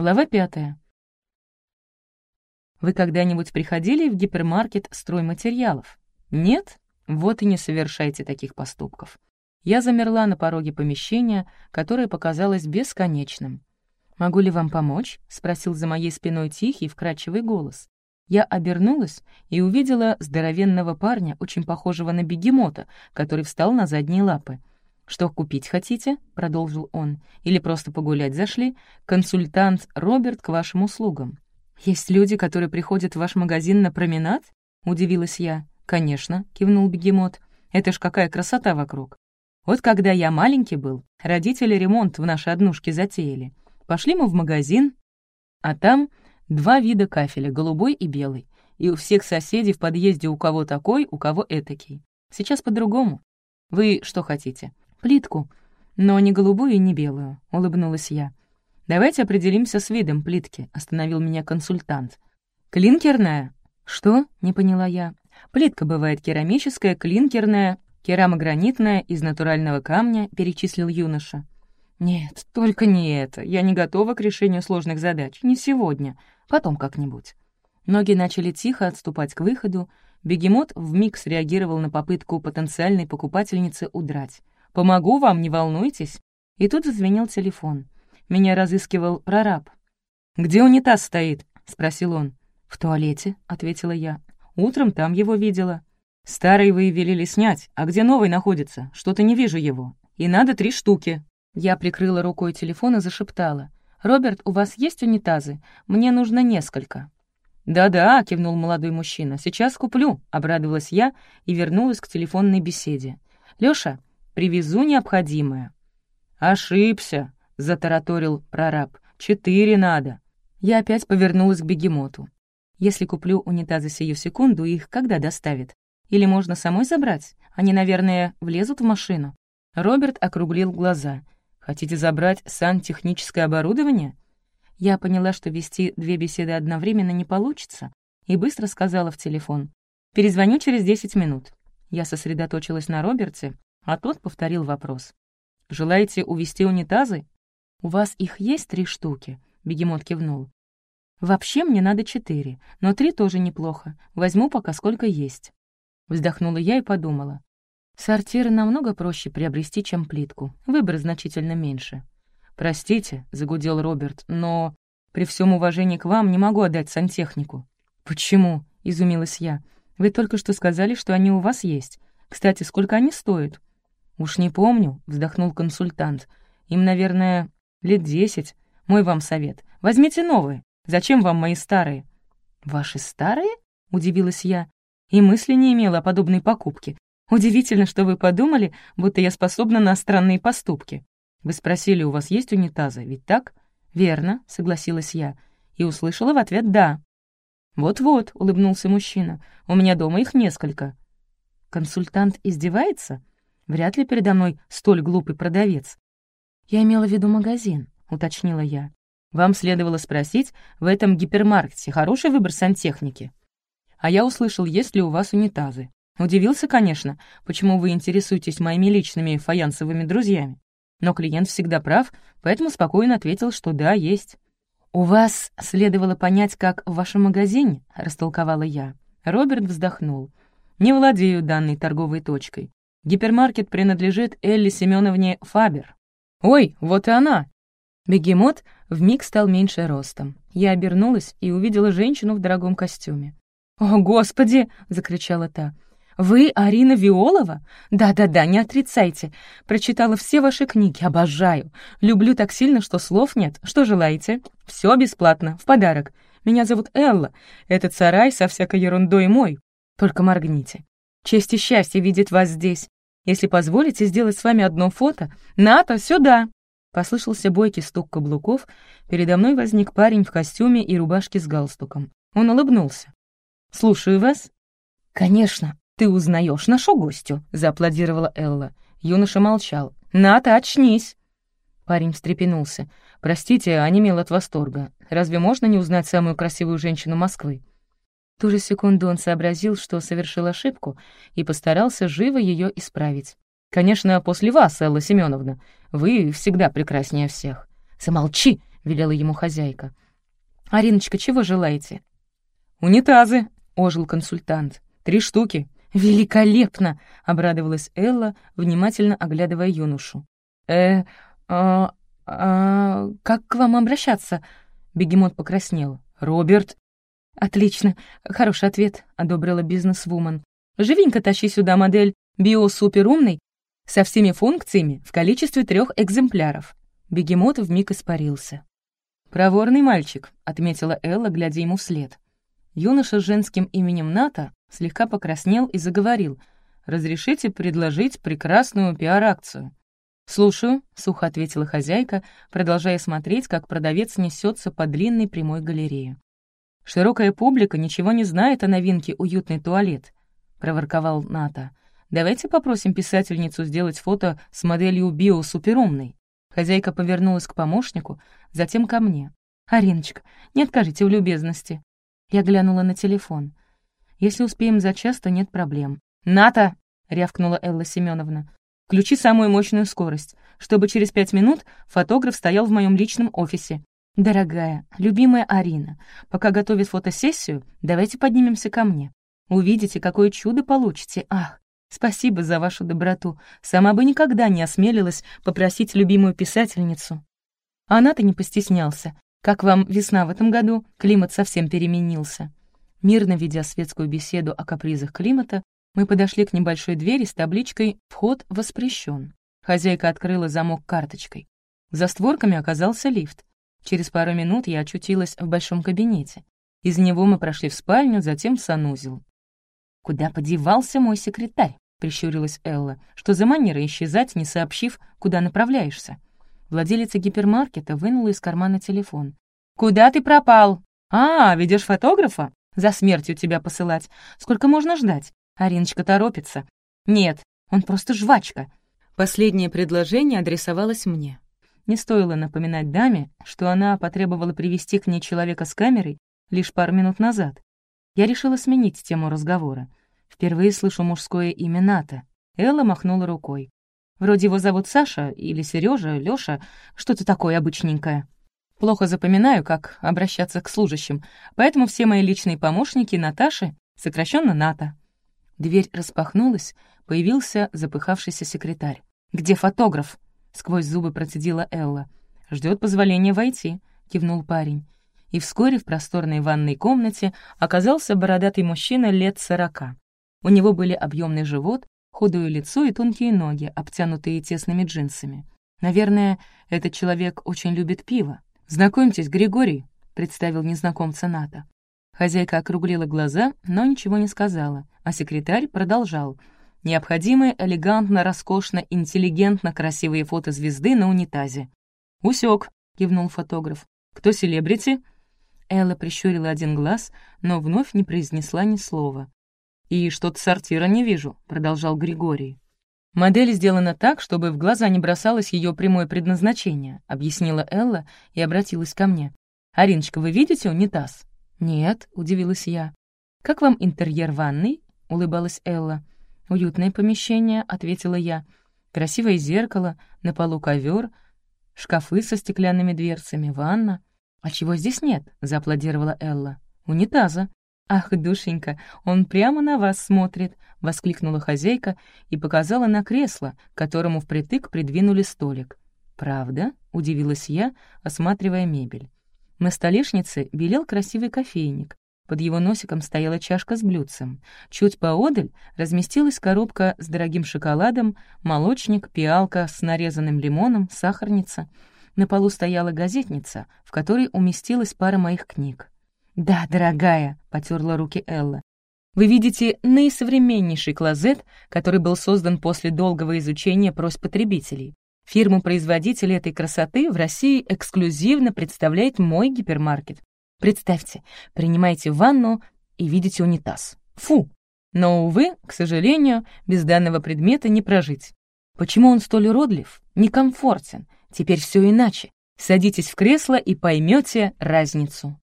Глава пятая. Вы когда-нибудь приходили в гипермаркет стройматериалов? Нет? Вот и не совершайте таких поступков. Я замерла на пороге помещения, которое показалось бесконечным. «Могу ли вам помочь?» — спросил за моей спиной тихий, вкрадчивый голос. Я обернулась и увидела здоровенного парня, очень похожего на бегемота, который встал на задние лапы. «Что купить хотите?» — продолжил он. «Или просто погулять зашли? Консультант Роберт к вашим услугам». «Есть люди, которые приходят в ваш магазин на променад?» — удивилась я. «Конечно», — кивнул бегемот. «Это ж какая красота вокруг. Вот когда я маленький был, родители ремонт в нашей однушке затеяли. Пошли мы в магазин, а там два вида кафеля, голубой и белый. И у всех соседей в подъезде у кого такой, у кого этакий. Сейчас по-другому. Вы что хотите? Плитку. Но не голубую и не белую, — улыбнулась я. «Давайте определимся с видом плитки», — остановил меня консультант. «Клинкерная?» «Что?» — не поняла я. «Плитка бывает керамическая, клинкерная, керамогранитная, из натурального камня», — перечислил юноша. «Нет, только не это. Я не готова к решению сложных задач. Не сегодня. Потом как-нибудь». Ноги начали тихо отступать к выходу. Бегемот вмиг среагировал на попытку потенциальной покупательницы удрать. «Помогу вам, не волнуйтесь». И тут зазвенел телефон. Меня разыскивал прораб. «Где унитаз стоит?» — спросил он. «В туалете», — ответила я. «Утром там его видела». «Старый вы велели снять, а где новый находится? Что-то не вижу его. И надо три штуки». Я прикрыла рукой телефон и зашептала. «Роберт, у вас есть унитазы? Мне нужно несколько». «Да-да», — кивнул молодой мужчина, — «сейчас куплю», — обрадовалась я и вернулась к телефонной беседе. «Лёша, привезу необходимое». «Ошибся», — затараторил прораб. «Четыре надо». Я опять повернулась к бегемоту. Если куплю унитазы сию секунду, их когда доставят? Или можно самой забрать? Они, наверное, влезут в машину. Роберт округлил глаза. «Хотите забрать сантехническое оборудование?» Я поняла, что вести две беседы одновременно не получится, и быстро сказала в телефон. «Перезвоню через десять минут». Я сосредоточилась на Роберте, а тот повторил вопрос. «Желаете увезти унитазы?» «У вас их есть три штуки?» — бегемот кивнул. «Вообще мне надо четыре, но три тоже неплохо. Возьму пока сколько есть». Вздохнула я и подумала. Сортиры намного проще приобрести, чем плитку. Выбор значительно меньше. «Простите», — загудел Роберт, «но при всем уважении к вам не могу отдать сантехнику». «Почему?» — изумилась я. «Вы только что сказали, что они у вас есть. Кстати, сколько они стоят?» «Уж не помню», — вздохнул консультант. «Им, наверное, Лет десять. Мой вам совет. Возьмите новые. Зачем вам мои старые?» «Ваши старые?» — удивилась я. И мысли не имела о подобной покупке. Удивительно, что вы подумали, будто я способна на странные поступки. Вы спросили, у вас есть унитазы, ведь так? Верно, согласилась я. И услышала в ответ «да». «Вот-вот», — улыбнулся мужчина, — «у меня дома их несколько». Консультант издевается? Вряд ли передо мной столь глупый продавец. «Я имела в виду магазин», — уточнила я. «Вам следовало спросить, в этом гипермаркете хороший выбор сантехники?» А я услышал, есть ли у вас унитазы. Удивился, конечно, почему вы интересуетесь моими личными фаянсовыми друзьями. Но клиент всегда прав, поэтому спокойно ответил, что да, есть. «У вас следовало понять, как в вашем магазине», — растолковала я. Роберт вздохнул. «Не владею данной торговой точкой. Гипермаркет принадлежит Элли Семеновне Фабер. «Ой, вот и она!» Бегемот вмиг стал меньше ростом. Я обернулась и увидела женщину в дорогом костюме. «О, Господи!» — закричала та. «Вы Арина Виолова? Да-да-да, не отрицайте. Прочитала все ваши книги, обожаю. Люблю так сильно, что слов нет. Что желаете? Все бесплатно, в подарок. Меня зовут Элла. Этот сарай со всякой ерундой мой. Только моргните. Честь и счастье видеть вас здесь. Если позволите сделать с вами одно фото, Ната, сюда!» Послышался бойкий стук каблуков. Передо мной возник парень в костюме и рубашке с галстуком. Он улыбнулся. «Слушаю вас». «Конечно, ты узнаешь нашу гостю», — зааплодировала Элла. Юноша молчал. «Ната, очнись!» Парень встрепенулся. «Простите, онемел от восторга. Разве можно не узнать самую красивую женщину Москвы?» Ту же секунду он сообразил, что совершил ошибку, и постарался живо ее исправить. «Конечно, после вас, Элла Семеновна. Вы всегда прекраснее всех». «Замолчи!» — велела ему хозяйка. «Ариночка, чего желаете?» «Унитазы», — ожил консультант. «Три штуки». «Великолепно!» — обрадовалась Элла, внимательно оглядывая юношу. «Э, а, а, как к вам обращаться?» Бегемот покраснел. «Роберт». «Отлично, хороший ответ», — одобрила бизнес-вумен. «Живенько тащи сюда модель био-суперумный со всеми функциями в количестве трех экземпляров». Бегемот вмиг испарился. «Проворный мальчик», — отметила Элла, глядя ему вслед. Юноша с женским именем Ната слегка покраснел и заговорил. «Разрешите предложить прекрасную пиар-акцию?» «Слушаю», — сухо ответила хозяйка, продолжая смотреть, как продавец несется по длинной прямой галерее. «Широкая публика ничего не знает о новинке «Уютный туалет», — проворковал Ната. «Давайте попросим писательницу сделать фото с моделью био-суперумной». Хозяйка повернулась к помощнику, затем ко мне. «Ариночка, не откажите в любезности». Я глянула на телефон. «Если успеем за час, то нет проблем». «Ната!» — рявкнула Элла Семеновна. Включи самую мощную скорость, чтобы через пять минут фотограф стоял в моем личном офисе. Дорогая, любимая Арина, пока готовит фотосессию, давайте поднимемся ко мне. Увидите, какое чудо получите. Ах, спасибо за вашу доброту. Сама бы никогда не осмелилась попросить любимую писательницу. Она-то не постеснялся. Как вам весна в этом году? Климат совсем переменился. Мирно ведя светскую беседу о капризах климата, мы подошли к небольшой двери с табличкой «Вход воспрещен». Хозяйка открыла замок карточкой. За створками оказался лифт. Через пару минут я очутилась в большом кабинете. Из него мы прошли в спальню, затем в санузел. «Куда подевался мой секретарь?» — прищурилась Элла. «Что за манера исчезать, не сообщив, куда направляешься?» Владелица гипермаркета вынула из кармана телефон. «Куда ты пропал?» «А, ведешь фотографа? За смертью тебя посылать. Сколько можно ждать? Ариночка торопится. Нет, он просто жвачка. Последнее предложение адресовалось мне. Не стоило напоминать даме, что она потребовала привести к ней человека с камерой лишь пару минут назад. Я решила сменить тему разговора. Впервые слышу мужское имя Ната. Элла махнула рукой. Вроде его зовут Саша или Сережа, Лёша, что-то такое обычненькое. Плохо запоминаю, как обращаться к служащим, поэтому все мои личные помощники Наташи, сокращенно Ната. Дверь распахнулась, появился запыхавшийся секретарь. «Где фотограф?» — сквозь зубы процедила Элла. Ждет позволения войти», — кивнул парень. И вскоре в просторной ванной комнате оказался бородатый мужчина лет сорока. У него были объемный живот, худое лицо и тонкие ноги, обтянутые тесными джинсами. Наверное, этот человек очень любит пиво. «Знакомьтесь, Григорий», — представил незнакомца Ната. Хозяйка округлила глаза, но ничего не сказала, а секретарь продолжал. Необходимые элегантно, роскошно, интеллигентно красивые фото звезды на унитазе. «Усёк», — кивнул фотограф. «Кто селебрити?» Элла прищурила один глаз, но вновь не произнесла ни слова. «И что-то сортира не вижу», — продолжал Григорий. «Модель сделана так, чтобы в глаза не бросалось ее прямое предназначение», — объяснила Элла и обратилась ко мне. «Ариночка, вы видите унитаз?» «Нет», — удивилась я. «Как вам интерьер ванной?» — улыбалась Элла. «Уютное помещение», — ответила я. «Красивое зеркало, на полу ковер, шкафы со стеклянными дверцами, ванна». «А чего здесь нет?» — зааплодировала Элла. «Унитаза». «Ах, душенька, он прямо на вас смотрит!» — воскликнула хозяйка и показала на кресло, которому впритык придвинули столик. «Правда?» — удивилась я, осматривая мебель. На столешнице белел красивый кофейник. Под его носиком стояла чашка с блюдцем. Чуть поодаль разместилась коробка с дорогим шоколадом, молочник, пиалка с нарезанным лимоном, сахарница. На полу стояла газетница, в которой уместилась пара моих книг. «Да, дорогая», — потерла руки Элла. «Вы видите наисовременнейший клозет, который был создан после долгого изучения просьб потребителей. Фирму-производитель этой красоты в России эксклюзивно представляет мой гипермаркет. Представьте, принимаете ванну и видите унитаз. Фу! Но, увы, к сожалению, без данного предмета не прожить. Почему он столь уродлив, некомфортен? Теперь все иначе. Садитесь в кресло и поймете разницу.